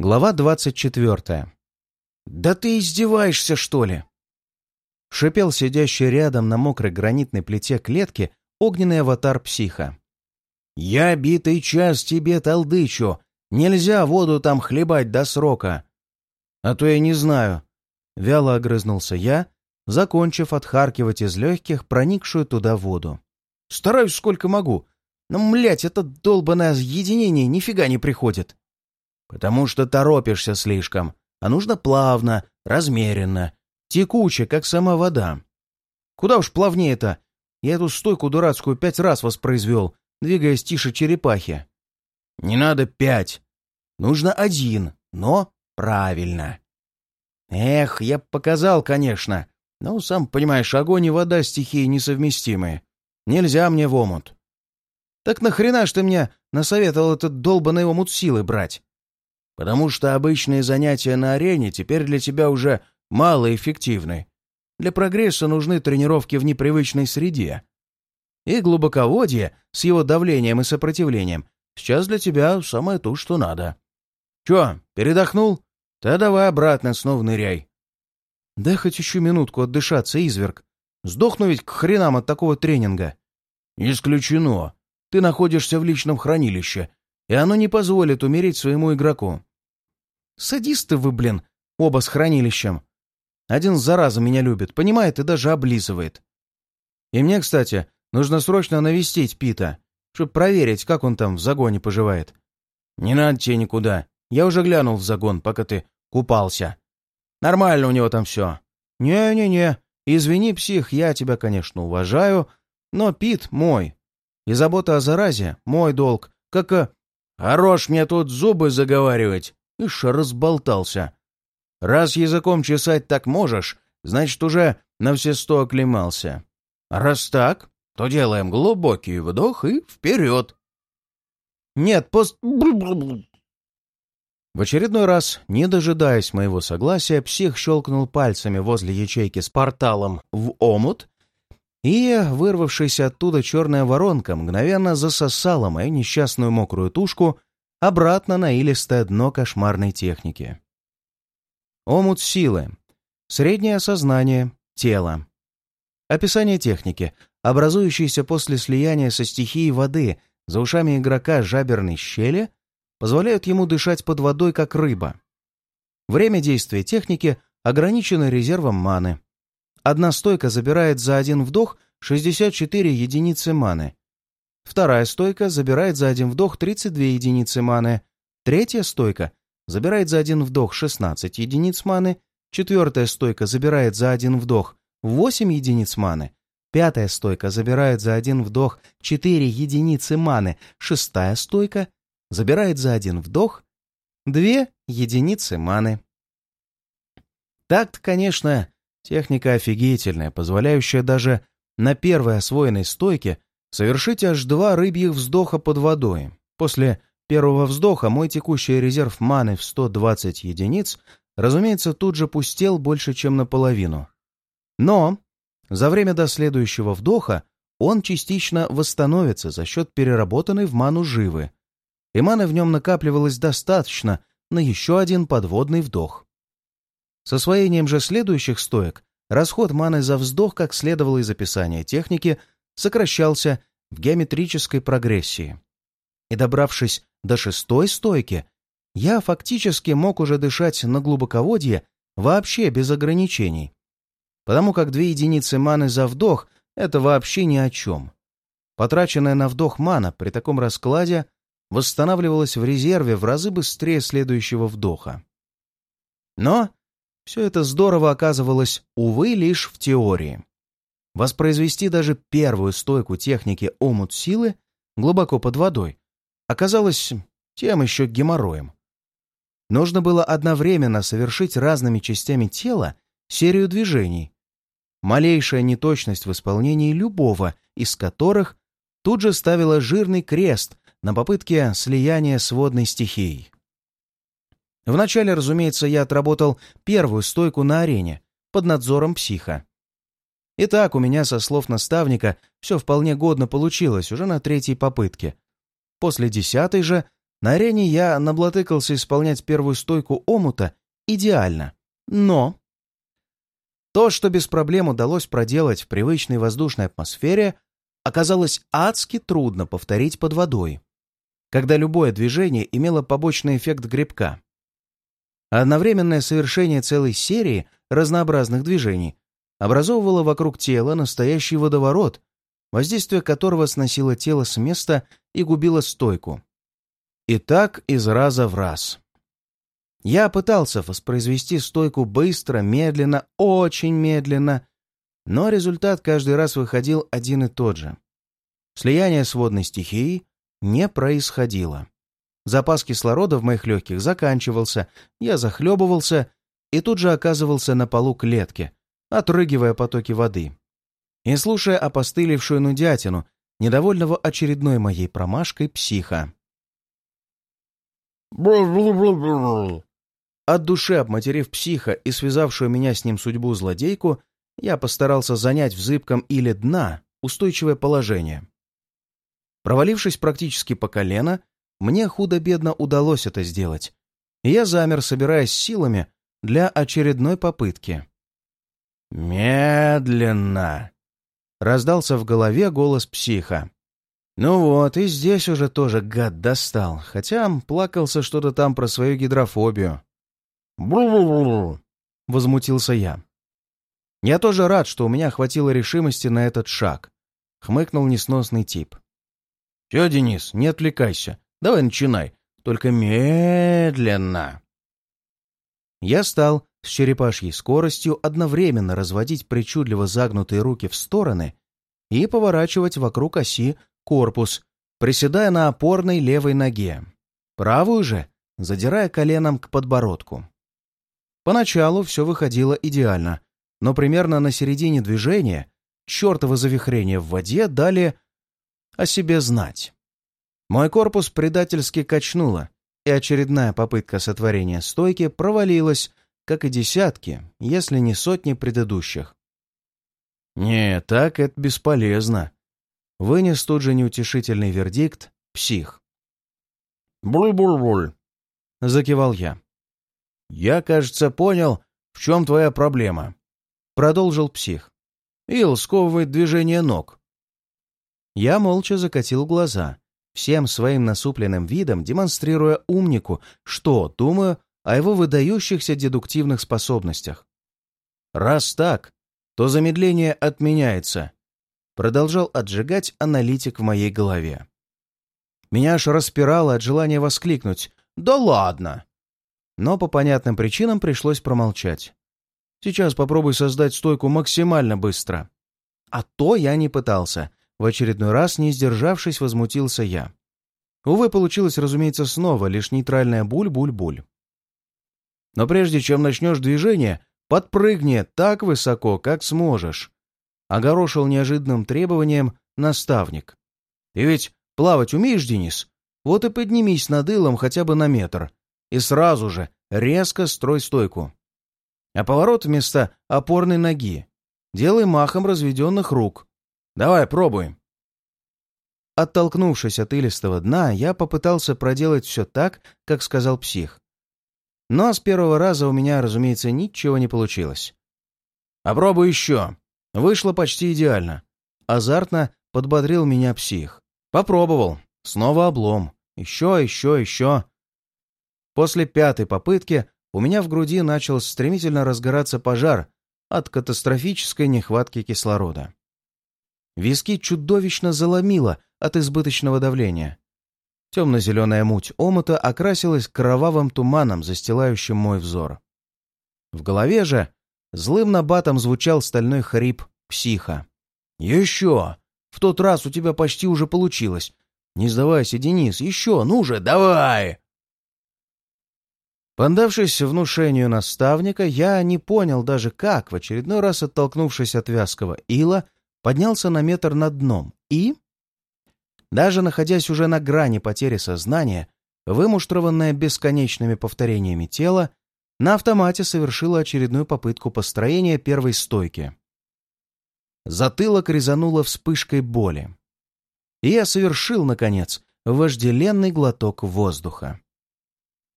Глава двадцать четвертая. «Да ты издеваешься, что ли?» Шипел сидящий рядом на мокрой гранитной плите клетки огненный аватар психа. «Я битый час тебе толдычу. Нельзя воду там хлебать до срока». «А то я не знаю». Вяло огрызнулся я, закончив отхаркивать из легких проникшую туда воду. «Стараюсь сколько могу. Но, млять, это долбанное единение нифига не приходит». «Потому что торопишься слишком, а нужно плавно, размеренно, текуче, как сама вода. Куда уж плавнее-то? Я эту стойку дурацкую пять раз воспроизвел, двигаясь тише черепахи. Не надо пять. Нужно один, но правильно. Эх, я показал, конечно. Но, сам понимаешь, огонь и вода стихии несовместимые. Нельзя мне в омут. Так нахрена ж ты мне насоветовал этот долбанный омут силы брать? Потому что обычные занятия на арене теперь для тебя уже малоэффективны. Для прогресса нужны тренировки в непривычной среде. И глубоководье с его давлением и сопротивлением сейчас для тебя самое то, что надо. Че, передохнул? Да давай обратно снова ныряй. Дай хоть еще минутку отдышаться, изверг. Сдохну ведь к хренам от такого тренинга. Исключено. Ты находишься в личном хранилище, и оно не позволит умереть своему игроку. Садисты вы, блин, оба с хранилищем. Один зараза меня любит, понимает и даже облизывает. И мне, кстати, нужно срочно навестить Пита, чтобы проверить, как он там в загоне поживает. Не надо тебе никуда. Я уже глянул в загон, пока ты купался. Нормально у него там все. Не-не-не, извини, псих, я тебя, конечно, уважаю, но Пит мой. И забота о заразе — мой долг, как... А... Хорош мне тут зубы заговаривать. Ишь, разболтался. Раз языком чесать так можешь, значит, уже на все сто оклемался. Раз так, то делаем глубокий вдох и вперед. Нет, пост... В очередной раз, не дожидаясь моего согласия, псих щелкнул пальцами возле ячейки с порталом в омут, и, вырвавшаяся оттуда черная воронка, мгновенно засосала мою несчастную мокрую тушку обратно на илистое дно кошмарной техники. Омут силы. Среднее сознание. Тело. Описание техники, образующейся после слияния со стихией воды за ушами игрока жаберной щели, позволяют ему дышать под водой, как рыба. Время действия техники ограничено резервом маны. Одна стойка забирает за один вдох 64 единицы маны. Вторая стойка забирает за один вдох 32 единицы маны. Третья стойка забирает за один вдох 16 единиц маны, четвертая стойка забирает за один вдох 8 единиц маны, пятая стойка забирает за один вдох 4 единицы маны, шестая стойка забирает за один вдох 2 единицы маны. Так-то, конечно, техника офигительная, позволяющая даже на первой освоенной стойке совершить аж два рыбьих вздоха под водой. После первого вздоха мой текущий резерв маны в 120 единиц, разумеется, тут же пустел больше, чем наполовину. Но за время до следующего вдоха он частично восстановится за счет переработанной в ману живы, и маны в нем накапливалось достаточно на еще один подводный вдох. С освоением же следующих стоек расход маны за вздох, как следовало из описания техники, сокращался в геометрической прогрессии. И добравшись до шестой стойки я фактически мог уже дышать на глубоководье вообще без ограничений, потому как две единицы маны за вдох — это вообще ни о чем. Потраченная на вдох мана при таком раскладе восстанавливалась в резерве в разы быстрее следующего вдоха. Но все это здорово оказывалось, увы, лишь в теории. Воспроизвести даже первую стойку техники омут силы глубоко под водой оказалось тем еще геморроем. Нужно было одновременно совершить разными частями тела серию движений. Малейшая неточность в исполнении любого из которых тут же ставила жирный крест на попытке слияния с водной стихией. Вначале, разумеется, я отработал первую стойку на арене под надзором психа. Итак, у меня, со слов наставника, все вполне годно получилось уже на третьей попытке, После десятой же На арене я наблатыкался исполнять первую стойку омута идеально, но... То, что без проблем удалось проделать в привычной воздушной атмосфере, оказалось адски трудно повторить под водой, когда любое движение имело побочный эффект грибка. Одновременное совершение целой серии разнообразных движений образовывало вокруг тела настоящий водоворот, воздействие которого сносило тело с места и губило стойку. И так из раза в раз. Я пытался воспроизвести стойку быстро, медленно, очень медленно, но результат каждый раз выходил один и тот же. Слияние с водной стихией не происходило. Запас кислорода в моих легких заканчивался, я захлебывался и тут же оказывался на полу клетки, отрыгивая потоки воды. И слушая опостылевшую нудятину, недовольного очередной моей промашкой психа. От души обматерив психа и связавшую меня с ним судьбу злодейку, я постарался занять в зыбком или дна устойчивое положение. Провалившись практически по колено, мне худо-бедно удалось это сделать, и я замер, собираясь силами для очередной попытки. «Медленно!» — раздался в голове голос психа. Ну вот, и здесь уже тоже гад достал, хотя плакался что-то там про свою гидрофобию. «Бру-бру-бру!» — возмутился я. «Я тоже рад, что у меня хватило решимости на этот шаг», — хмыкнул несносный тип. «Все, Денис, не отвлекайся. Давай начинай. Только медленно». Я стал с черепашьей скоростью одновременно разводить причудливо загнутые руки в стороны и поворачивать вокруг оси корпус, приседая на опорной левой ноге. Правую же задирая коленом к подбородку. Поначалу все выходило идеально, но примерно на середине движения чертово завихрение в воде дали о себе знать. Мой корпус предательски качнуло, и очередная попытка сотворения стойки провалилась, как и десятки, если не сотни предыдущих. «Не, так это бесполезно», — вынес тут же неутешительный вердикт «псих». «Буль-буль-буль», — закивал я. «Я, кажется, понял, в чем твоя проблема», — продолжил псих. «Ил сковывает движение ног». Я молча закатил глаза, всем своим насупленным видом демонстрируя умнику, что думаю о его выдающихся дедуктивных способностях. «Раз так, то замедление отменяется», — продолжал отжигать аналитик в моей голове. Меня аж распирало от желания воскликнуть «Да ладно!» но по понятным причинам пришлось промолчать. Сейчас попробуй создать стойку максимально быстро. А то я не пытался. В очередной раз, не сдержавшись, возмутился я. Увы, получилось, разумеется, снова лишь нейтральная буль-буль-буль. Но прежде чем начнешь движение, подпрыгни так высоко, как сможешь. Огорошил неожиданным требованием наставник. Ты ведь плавать умеешь, Денис? Вот и поднимись над илом хотя бы на метр и сразу же резко строй стойку. А поворот вместо опорной ноги делай махом разведенных рук. Давай, пробуем. Оттолкнувшись от илистого дна, я попытался проделать все так, как сказал псих. Но с первого раза у меня, разумеется, ничего не получилось. «Попробуй еще!» Вышло почти идеально. Азартно подбодрил меня псих. Попробовал. Снова облом. Еще, еще, еще. После пятой попытки у меня в груди начал стремительно разгораться пожар от катастрофической нехватки кислорода. Виски чудовищно заломило от избыточного давления. Темно-зеленая муть омута окрасилась кровавым туманом, застилающим мой взор. В голове же злым набатом звучал стальной хрип психа. «Еще! В тот раз у тебя почти уже получилось. Не сдавайся, Денис, еще, ну же, давай!» Поддавшись внушению наставника, я не понял даже как, в очередной раз оттолкнувшись от вязкого ила, поднялся на метр над дном и... Даже находясь уже на грани потери сознания, вымуштрованное бесконечными повторениями тело, на автомате совершило очередную попытку построения первой стойки. Затылок резануло вспышкой боли. И я совершил, наконец, вожделенный глоток воздуха.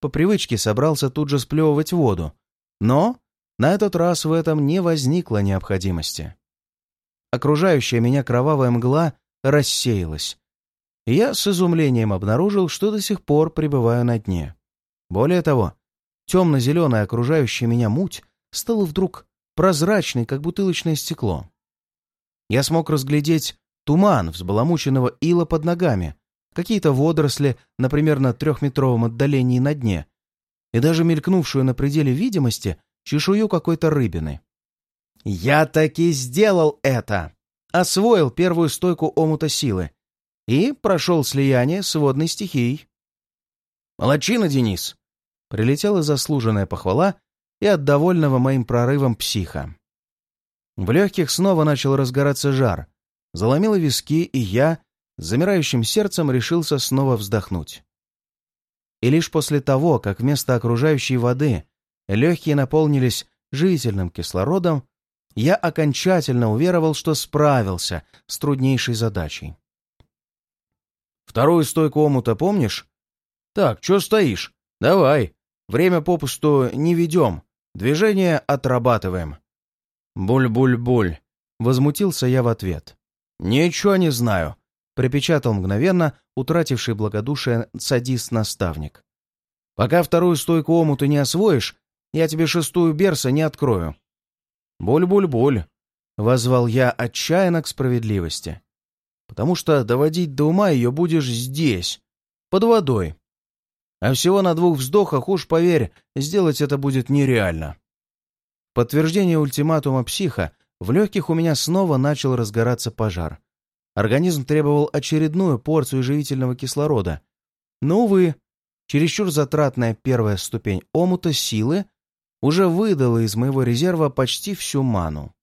По привычке собрался тут же сплевывать воду, но на этот раз в этом не возникло необходимости. Окружающая меня кровавая мгла рассеялась, я с изумлением обнаружил, что до сих пор пребываю на дне. Более того, темно-зеленая окружающая меня муть стала вдруг прозрачной, как бутылочное стекло. Я смог разглядеть туман взбаламученного ила под ногами, какие-то водоросли, на трехметровом отдалении на дне, и даже мелькнувшую на пределе видимости чешую какой-то рыбины. Я таки сделал это! Освоил первую стойку омута силы и прошел слияние с водной стихией. «Молодчина, Денис!» Прилетела заслуженная похвала и от довольного моим прорывом психа. В легких снова начал разгораться жар, заломило виски, и я, с замирающим сердцем, решился снова вздохнуть. И лишь после того, как вместо окружающей воды легкие наполнились живительным кислородом, я окончательно уверовал, что справился с труднейшей задачей. «Вторую стойку омута помнишь? Так, чё стоишь? Давай. Время попусту не ведем. Движение отрабатываем». «Буль-буль-буль», — возмутился я в ответ. «Ничего не знаю», — припечатал мгновенно утративший благодушие садист-наставник. «Пока вторую стойку омута не освоишь, я тебе шестую берса не открою». «Буль-буль-буль», — возвал я отчаянно к справедливости. «Потому что доводить до ума ее будешь здесь, под водой. А всего на двух вздохах, уж поверь, сделать это будет нереально». подтверждение ультиматума психа в легких у меня снова начал разгораться пожар. Организм требовал очередную порцию живительного кислорода. Но, увы, чересчур затратная первая ступень омута силы уже выдала из моего резерва почти всю ману.